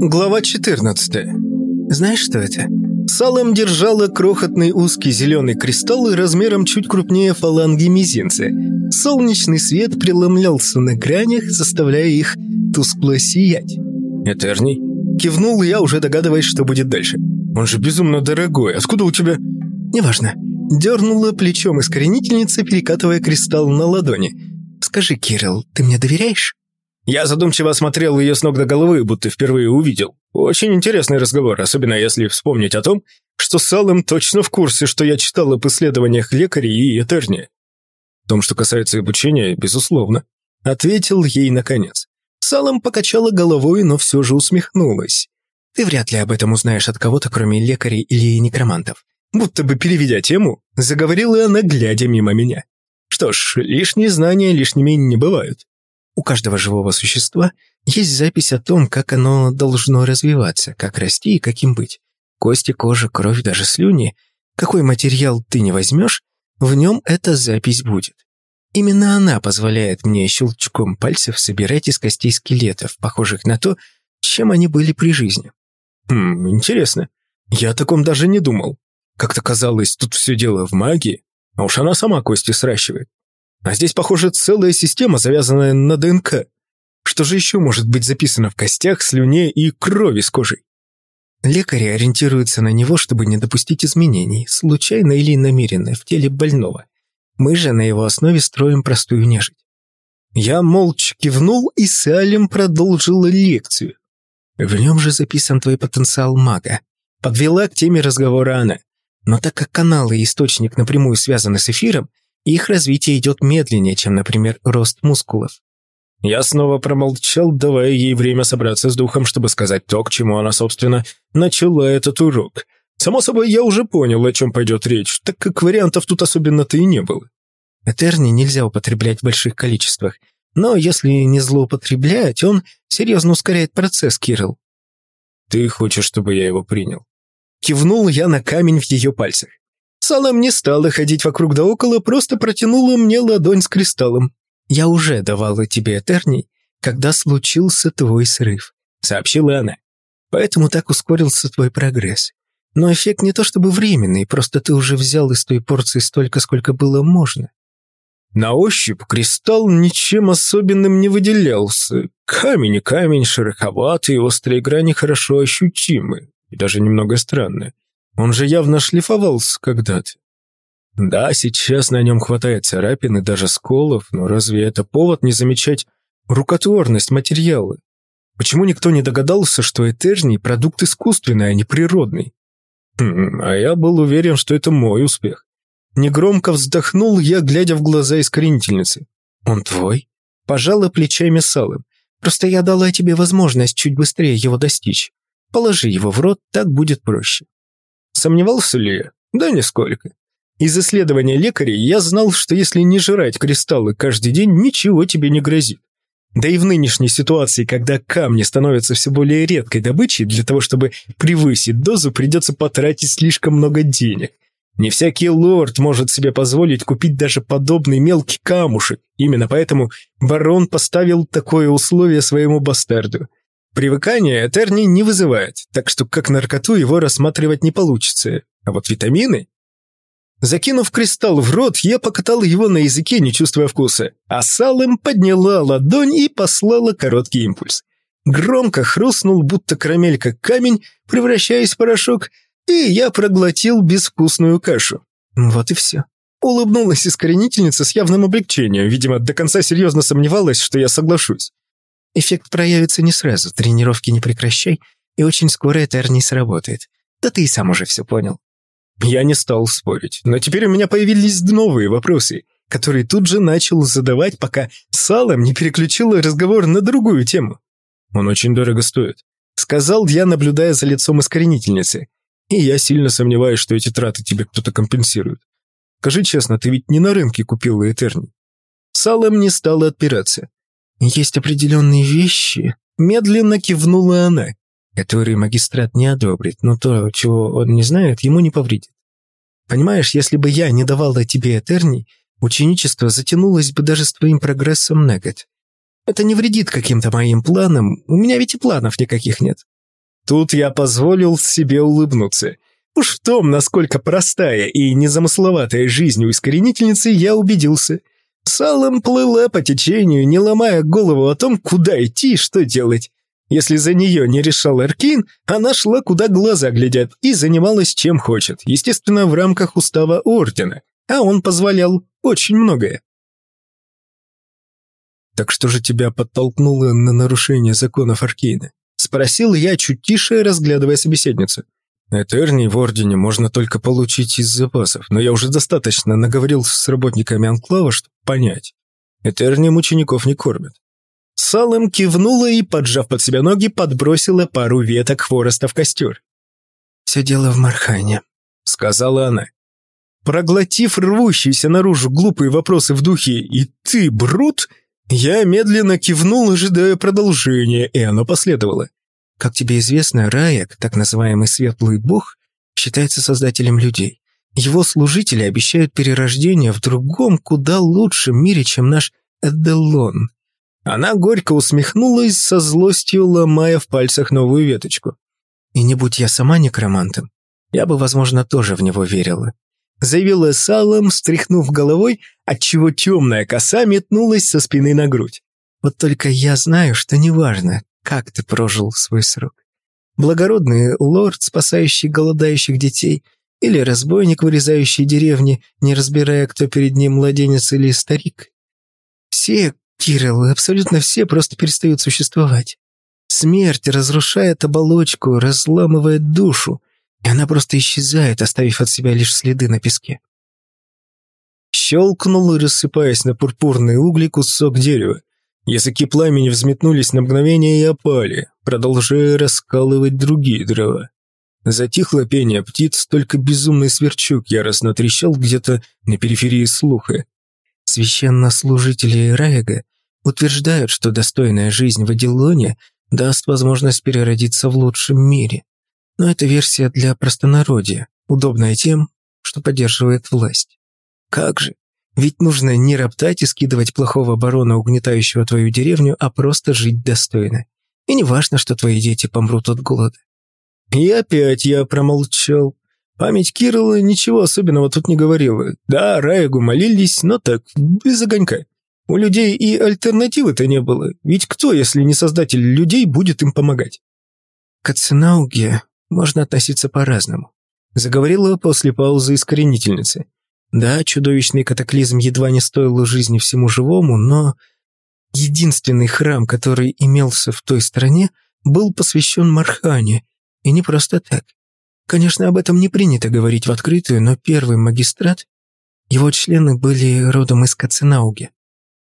Глава 14. Знаешь, что это? Салом держала крохотный узкий зеленый кристалл размером чуть крупнее фаланги мизинца. Солнечный свет преломлялся на гранях, заставляя их тускло сиять. «Этерний?» Кивнул я, уже догадываясь, что будет дальше. «Он же безумно дорогой. Откуда у тебя...» «Неважно». Дернула плечом искоренительница, перекатывая кристалл на ладони. «Скажи, Кирилл, ты мне доверяешь?» Я задумчиво осмотрел ее с ног до головы, будто впервые увидел. Очень интересный разговор, особенно если вспомнить о том, что Салем точно в курсе, что я читал об исследованиях лекарей и Этерни. В том, что касается обучения, безусловно. Ответил ей наконец. Салом покачала головой, но все же усмехнулась. «Ты вряд ли об этом узнаешь от кого-то, кроме лекарей или некромантов». Будто бы переведя тему, заговорила она, глядя мимо меня. Что ж, лишние знания лишними не бывают. У каждого живого существа есть запись о том, как оно должно развиваться, как расти и каким быть. Кости, кожа, кровь, даже слюни. Какой материал ты не возьмешь, в нем эта запись будет. Именно она позволяет мне щелчком пальцев собирать из костей скелетов, похожих на то, чем они были при жизни. Хм, интересно. Я о таком даже не думал. Как-то казалось, тут все дело в магии, а уж она сама кости сращивает. А здесь, похоже, целая система, завязанная на ДНК. Что же еще может быть записано в костях, слюне и крови с кожей? Лекари ориентируются на него, чтобы не допустить изменений, случайно или намеренно, в теле больного. Мы же на его основе строим простую нежить. Я молча кивнул, и Салем продолжила лекцию. В нем же записан твой потенциал мага. Подвела к теме разговора она. Но так как каналы и источник напрямую связаны с эфиром, их развитие идет медленнее, чем, например, рост мускулов. Я снова промолчал, давая ей время собраться с духом, чтобы сказать то, к чему она, собственно, начала этот урок. Само собой, я уже понял, о чем пойдет речь, так как вариантов тут особенно-то и не было. Этерни нельзя употреблять в больших количествах, но если не злоупотреблять, он серьезно ускоряет процесс, Кирилл. Ты хочешь, чтобы я его принял? Кивнул я на камень в ее пальцах. Салам не стала ходить вокруг да около, просто протянула мне ладонь с кристаллом. «Я уже давала тебе Этерний, когда случился твой срыв», — сообщила она. «Поэтому так ускорился твой прогресс. Но эффект не то чтобы временный, просто ты уже взял из той порции столько, сколько было можно». На ощупь кристалл ничем особенным не выделялся. Камень и камень, шероховатый, острые грани хорошо ощутимы и даже немного странные. Он же явно шлифовался когда-то. Да, сейчас на нем хватает царапин и даже сколов, но разве это повод не замечать рукотворность материала? Почему никто не догадался, что Этерний – продукт искусственный, а не природный? Хм, а я был уверен, что это мой успех. Негромко вздохнул я, глядя в глаза искоренительницы. «Он твой?» Пожала плечами Салым. «Просто я дала тебе возможность чуть быстрее его достичь. Положи его в рот, так будет проще». Сомневался ли я? Да нисколько. Из исследования лекарей я знал, что если не жрать кристаллы каждый день, ничего тебе не грозит. Да и в нынешней ситуации, когда камни становятся все более редкой добычей, для того, чтобы превысить дозу, придется потратить слишком много денег. Не всякий лорд может себе позволить купить даже подобный мелкий камушек. Именно поэтому барон поставил такое условие своему бастарду. Привыкание Этерни не вызывает, так что как наркоту его рассматривать не получится. А вот витамины... Закинув кристалл в рот, я покатал его на языке, не чувствуя вкуса, а Салем подняла ладонь и послала короткий импульс. Громко хрустнул, будто карамелька камень, превращаясь в порошок, и я проглотил безвкусную кашу. Вот и все. Улыбнулась искоренительница с явным облегчением, видимо, до конца серьезно сомневалась, что я соглашусь. Эффект проявится не сразу, тренировки не прекращай, и очень скоро Этерний сработает. Да ты и сам уже все понял. Я не стал спорить, но теперь у меня появились новые вопросы, которые тут же начал задавать, пока Салом не переключила разговор на другую тему. Он очень дорого стоит. Сказал я, наблюдая за лицом искоренительницы. И я сильно сомневаюсь, что эти траты тебе кто-то компенсирует. Скажи честно, ты ведь не на рынке купил Этерний. Салом не стала отпираться. «Есть определенные вещи», — медленно кивнула она, которые магистрат не одобрит, но то, чего он не знает, ему не повредит. Понимаешь, если бы я не давала тебе Этерний, ученичество затянулось бы даже с твоим прогрессом на год. Это не вредит каким-то моим планам, у меня ведь и планов никаких нет. Тут я позволил себе улыбнуться. Уж в том, насколько простая и незамысловатая жизнь у искоренительницы, я убедился. Салом плыла по течению, не ломая голову о том, куда идти и что делать. Если за нее не решал Эркин, она шла, куда глаза глядят, и занималась чем хочет, естественно, в рамках устава Ордена, а он позволял очень многое. «Так что же тебя подтолкнуло на нарушение законов Аркейна?» — спросил я, чуть тише, разглядывая собеседницу. «Этерний в Ордене можно только получить из запасов, но я уже достаточно наговорил с работниками Анклава, чтобы понять. Этернием учеников не кормят. Салом кивнула и, поджав под себя ноги, подбросила пару веток хвороста в костер. «Все дело в Мархане», — сказала она. Проглотив рвущиеся наружу глупые вопросы в духе «И ты, Брут?», я медленно кивнул, ожидая продолжения, и оно последовало. Как тебе известно, Раек, так называемый Светлый Бог, считается создателем людей. Его служители обещают перерождение в другом, куда лучшем мире, чем наш Эделон. Она горько усмехнулась, со злостью ломая в пальцах новую веточку. «И не будь я сама некромантом, я бы, возможно, тоже в него верила», заявила Салом, стряхнув головой, отчего темная коса метнулась со спины на грудь. «Вот только я знаю, что неважно, как ты прожил свой срок. Благородный лорд, спасающий голодающих детей, или разбойник, вырезающий деревни, не разбирая, кто перед ним младенец или старик. Все, Кирилл, абсолютно все просто перестают существовать. Смерть разрушает оболочку, разламывает душу, и она просто исчезает, оставив от себя лишь следы на песке. Щелкнул, рассыпаясь на пурпурные угли, кусок дерева. Языки пламени взметнулись на мгновение и опали, продолжая раскалывать другие дрова. Затихло пение птиц, только безумный сверчок яростно трещал где-то на периферии слуха. Священнослужители Раега утверждают, что достойная жизнь в Адиллоне даст возможность переродиться в лучшем мире. Но это версия для простонародья, удобная тем, что поддерживает власть. Как же? Ведь нужно не роптать и скидывать плохого барона, угнетающего твою деревню, а просто жить достойно. И не важно, что твои дети помрут от голода. И опять я промолчал. Память Кирилла ничего особенного тут не говорила. Да, Раегу молились, но так, без огонька. У людей и альтернативы-то не было. Ведь кто, если не создатель людей, будет им помогать? К Аценауге можно относиться по-разному. Заговорила после паузы искоренительница. Да, чудовищный катаклизм едва не стоил жизни всему живому, но единственный храм, который имелся в той стране, был посвящен Мархане, и не просто так. Конечно, об этом не принято говорить в открытую, но первый магистрат, его члены были родом из Каценауги.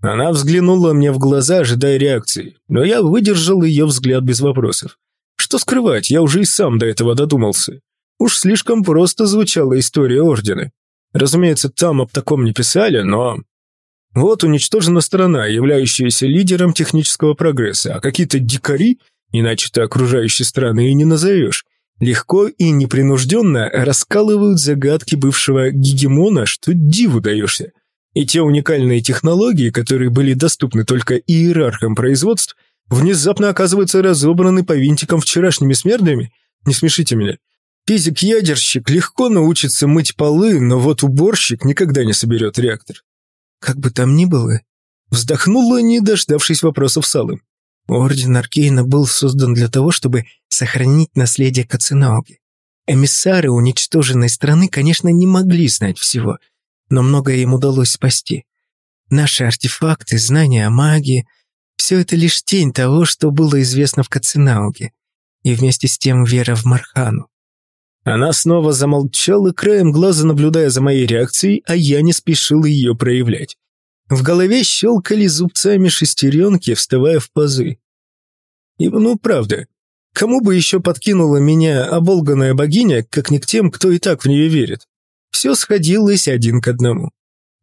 Она взглянула мне в глаза, ожидая реакции, но я выдержал ее взгляд без вопросов. Что скрывать, я уже и сам до этого додумался. Уж слишком просто звучала история Ордена. Разумеется, там об таком не писали, но... Вот уничтожена страна, являющаяся лидером технического прогресса, а какие-то дикари иначе-то окружающие страны и не назовешь, легко и непринужденно раскалывают загадки бывшего гегемона, что диву даешься. И те уникальные технологии, которые были доступны только иерархам производств, внезапно оказываются разобраны по винтикам вчерашними смердами? Не смешите меня. Физик-ядерщик легко научится мыть полы, но вот уборщик никогда не соберет реактор. Как бы там ни было, вздохнула, не дождавшись вопросов Салым. Орден Аркейна был создан для того, чтобы сохранить наследие Каценауги. Эмиссары уничтоженной страны, конечно, не могли знать всего, но многое им удалось спасти. Наши артефакты, знания о магии – все это лишь тень того, что было известно в Каценауге, и вместе с тем вера в Мархану. Она снова замолчала, краем глаза наблюдая за моей реакцией, а я не спешил ее проявлять. В голове щелкали зубцами шестеренки, вставая в пазы. И, ну, правда, кому бы еще подкинула меня оболганная богиня, как не к тем, кто и так в нее верит? Все сходилось один к одному.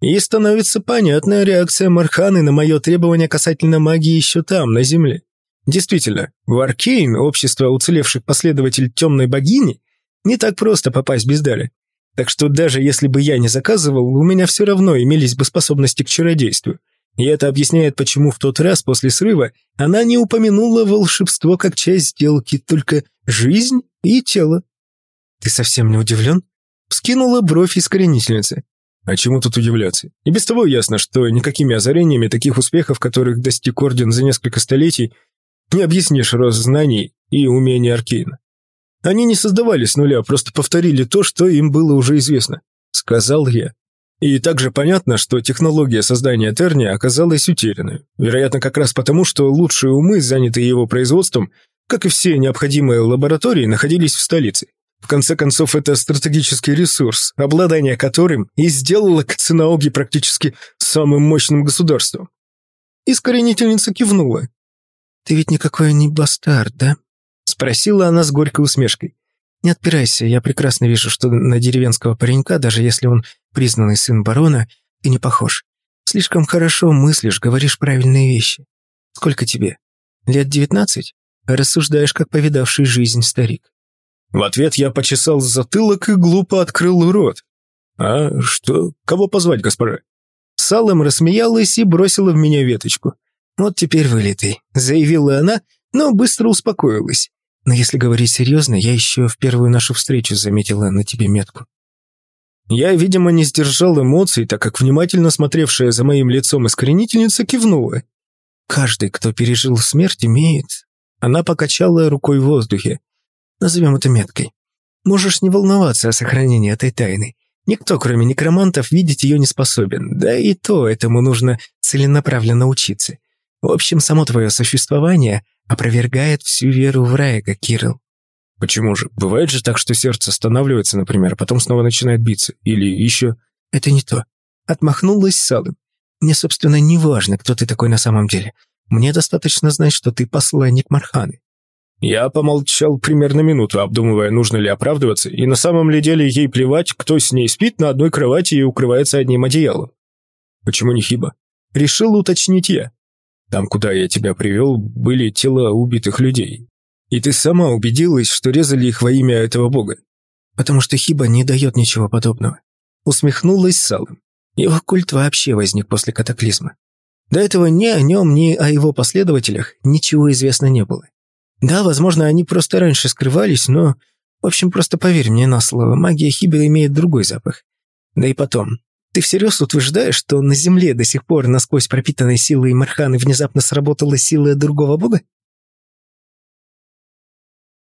И становится понятная реакция Марханы на мое требование касательно магии еще там, на Земле. Действительно, в Аркейн, общество уцелевших последователь темной богини, не так просто попасть без дара. Так что даже если бы я не заказывал, у меня все равно имелись бы способности к чародейству. И это объясняет, почему в тот раз после срыва она не упомянула волшебство как часть сделки, только жизнь и тело. «Ты совсем не удивлен?» Вскинула бровь искоренительницы. А чему тут удивляться? И без того ясно, что никакими озарениями таких успехов, которых достиг Орден за несколько столетий, не объяснишь рост знаний и умений Аркейна. Они не создавали с нуля, просто повторили то, что им было уже известно. Сказал я. И также понятно, что технология создания Терни оказалась утерянной. Вероятно, как раз потому, что лучшие умы, занятые его производством, как и все необходимые лаборатории, находились в столице. В конце концов, это стратегический ресурс, обладание которым и сделало Кацинауги практически самым мощным государством. Искоренительница кивнула. «Ты ведь никакой не бастард, да?» Спросила она с горькой усмешкой. «Не отпирайся, я прекрасно вижу, что на деревенского паренька, даже если он признанный сын барона, ты не похож. Слишком хорошо мыслишь, говоришь правильные вещи. Сколько тебе? Лет девятнадцать? Рассуждаешь, как повидавший жизнь старик. В ответ я почесал затылок и глупо открыл рот. «А что? Кого позвать, госпожа?» Салом рассмеялась и бросила в меня веточку. «Вот теперь вылитый», — заявила она, но быстро успокоилась. «Но если говорить серьезно, я еще в первую нашу встречу заметила на тебе метку». Я, видимо, не сдержал эмоций, так как внимательно смотревшая за моим лицом искоренительница кивнула. «Каждый, кто пережил смерть, имеет...» Она покачала рукой в воздухе. Назовем это меткой. Можешь не волноваться о сохранении этой тайны. Никто, кроме некромантов, видеть ее не способен. Да и то этому нужно целенаправленно учиться. В общем, само твое существование опровергает всю веру в Райга, Кирилл. Почему же? Бывает же так, что сердце останавливается, например, а потом снова начинает биться. Или еще... Это не то. Отмахнулась Салым. Мне, собственно, не важно, кто ты такой на самом деле. Мне достаточно знать, что ты посланник Марханы. Я помолчал примерно минуту, обдумывая, нужно ли оправдываться, и на самом ли деле ей плевать, кто с ней спит на одной кровати и укрывается одним одеялом. Почему не Хиба? Решил уточнить я. Там, куда я тебя привел, были тела убитых людей. И ты сама убедилась, что резали их во имя этого бога. Потому что Хиба не дает ничего подобного. Усмехнулась Салом. Его культ вообще возник после катаклизма. До этого ни о нем, ни о его последователях ничего известно не было. Да, возможно, они просто раньше скрывались, но... В общем, просто поверь мне на слово, магия Хибера имеет другой запах. Да и потом, ты всерьез утверждаешь, что на Земле до сих пор насквозь пропитанной силой Марханы внезапно сработала сила другого бога?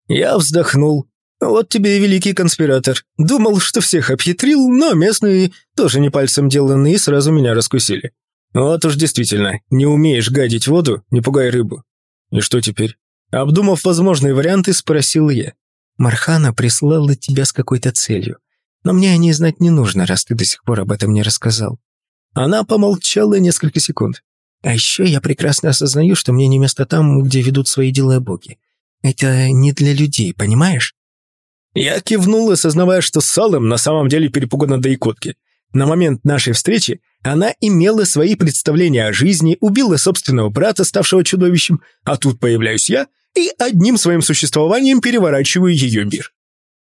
Я вздохнул. Вот тебе и великий конспиратор. Думал, что всех обхитрил, но местные тоже не пальцем деланные сразу меня раскусили. Вот уж действительно, не умеешь гадить воду, не пугай рыбу. И что теперь? Обдумав возможные варианты, спросил я. «Мархана прислала тебя с какой-то целью. Но мне о ней знать не нужно, раз ты до сих пор об этом не рассказал». Она помолчала несколько секунд. «А еще я прекрасно осознаю, что мне не место там, где ведут свои дела боги. Это не для людей, понимаешь?» Я кивнул, осознавая, что Салем на самом деле перепугана до икотки. На момент нашей встречи она имела свои представления о жизни, убила собственного брата, ставшего чудовищем, а тут появляюсь я и одним своим существованием переворачиваю ее мир.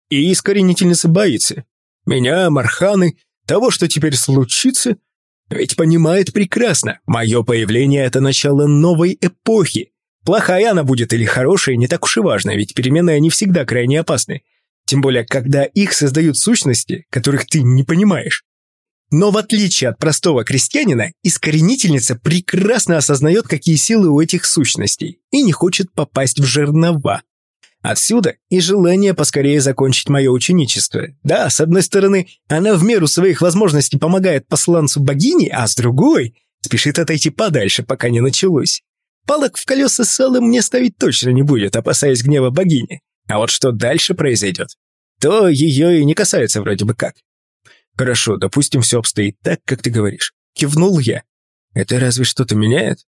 И искоренительница боится. Меня, Марханы, того, что теперь случится, ведь понимает прекрасно, мое появление – это начало новой эпохи. Плохая она будет или хорошая, не так уж и важно, ведь перемены они всегда крайне опасны. Тем более, когда их создают сущности, которых ты не понимаешь. Но в отличие от простого крестьянина, искоренительница прекрасно осознает, какие силы у этих сущностей, и не хочет попасть в жернова. Отсюда и желание поскорее закончить мое ученичество. Да, с одной стороны, она в меру своих возможностей помогает посланцу богини, а с другой спешит отойти подальше, пока не началось. Палок в колеса салом мне ставить точно не будет, опасаясь гнева богини. А вот что дальше произойдет, то ее и не касается вроде бы как. Хорошо, допустим, все обстоит так, как ты говоришь. Кивнул я. Это разве что-то меняет?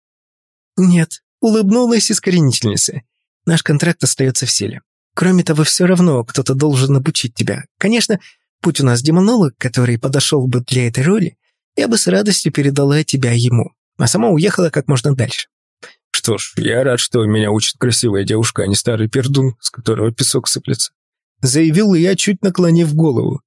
Нет, улыбнулась искоренительница. Наш контракт остается в силе. Кроме того, все равно кто-то должен обучить тебя. Конечно, будь у нас демонолог, который подошел бы для этой роли, я бы с радостью передала тебя ему, а сама уехала как можно дальше. Что ж, я рад, что меня учит красивая девушка, а не старый пердун, с которого песок сыплется. Заявил я, чуть наклонив голову.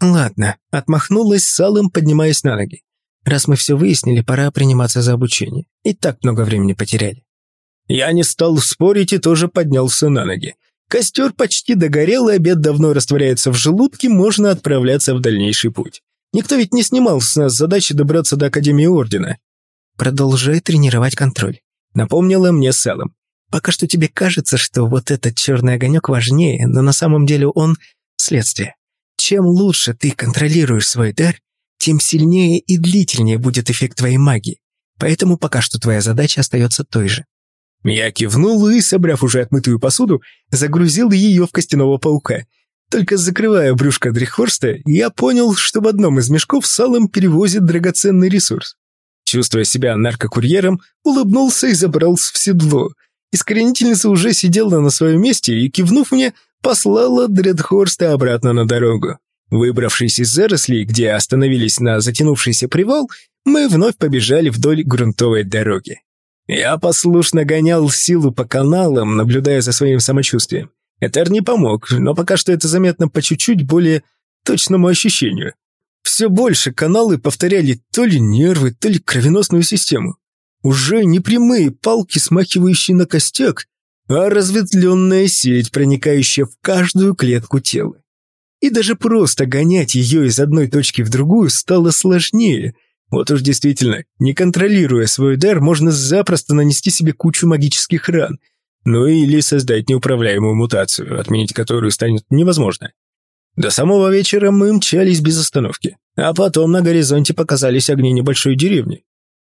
«Ладно», — отмахнулась Салом, поднимаясь на ноги. Раз мы все выяснили, пора приниматься за обучение. И так много времени потеряли». Я не стал спорить и тоже поднялся на ноги. Костер почти догорел, и обед давно растворяется в желудке, можно отправляться в дальнейший путь. Никто ведь не снимал с нас задачи добраться до Академии Ордена. «Продолжай тренировать контроль», — напомнила мне Селом. «Пока что тебе кажется, что вот этот черный огонек важнее, но на самом деле он — следствие. Чем лучше ты контролируешь свой дар, тем сильнее и длительнее будет эффект твоей магии. Поэтому пока что твоя задача остается той же. Я кивнул и, собрав уже отмытую посуду, загрузил ее в костяного паука. Только закрывая брюшко Дрихорста, я понял, что в одном из мешков салом перевозит драгоценный ресурс. Чувствуя себя наркокурьером, улыбнулся и забрался в седло. Искоренительница уже сидела на своем месте и, кивнув мне, послала Дредхорста обратно на дорогу. Выбравшись из зарослей, где остановились на затянувшийся привал, мы вновь побежали вдоль грунтовой дороги. Я послушно гонял силу по каналам, наблюдая за своим самочувствием. Этер не помог, но пока что это заметно по чуть-чуть более точному ощущению. Все больше каналы повторяли то ли нервы, то ли кровеносную систему. Уже не прямые палки, смахивающие на костяк, а разветвленная сеть, проникающая в каждую клетку тела. И даже просто гонять ее из одной точки в другую стало сложнее, вот уж действительно, не контролируя свой дар, можно запросто нанести себе кучу магических ран. Ну или создать неуправляемую мутацию, отменить которую станет невозможно. До самого вечера мы мчались без остановки, а потом на горизонте показались огни небольшой деревни.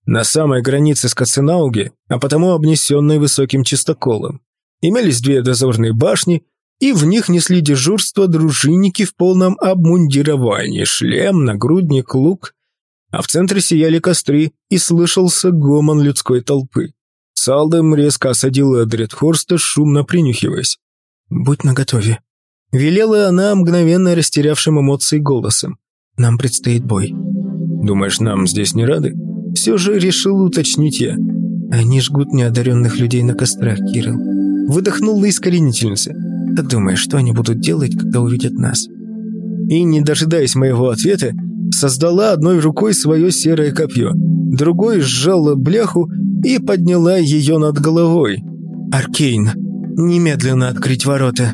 На самой границе с Каценауги, а потому обнесенной высоким чистоколом. Имелись две дозорные башни, и в них несли дежурство дружинники в полном обмундировании, шлем, нагрудник, лук а в центре сияли костры и слышался гомон людской толпы. Салдем резко осадила Эдрид Хорста, шумно принюхиваясь. «Будь наготове», — велела она, мгновенно растерявшим эмоции голосом. «Нам предстоит бой». «Думаешь, нам здесь не рады?» Все же решил уточнить я. «Они жгут неодаренных людей на кострах, Кирилл». Выдохнула искоренительница. «Как думаешь, что они будут делать, когда увидят нас?» И, не дожидаясь моего ответа, создала одной рукой свое серое копье, другой сжала бляху и подняла ее над головой. «Аркейн, немедленно открыть ворота!»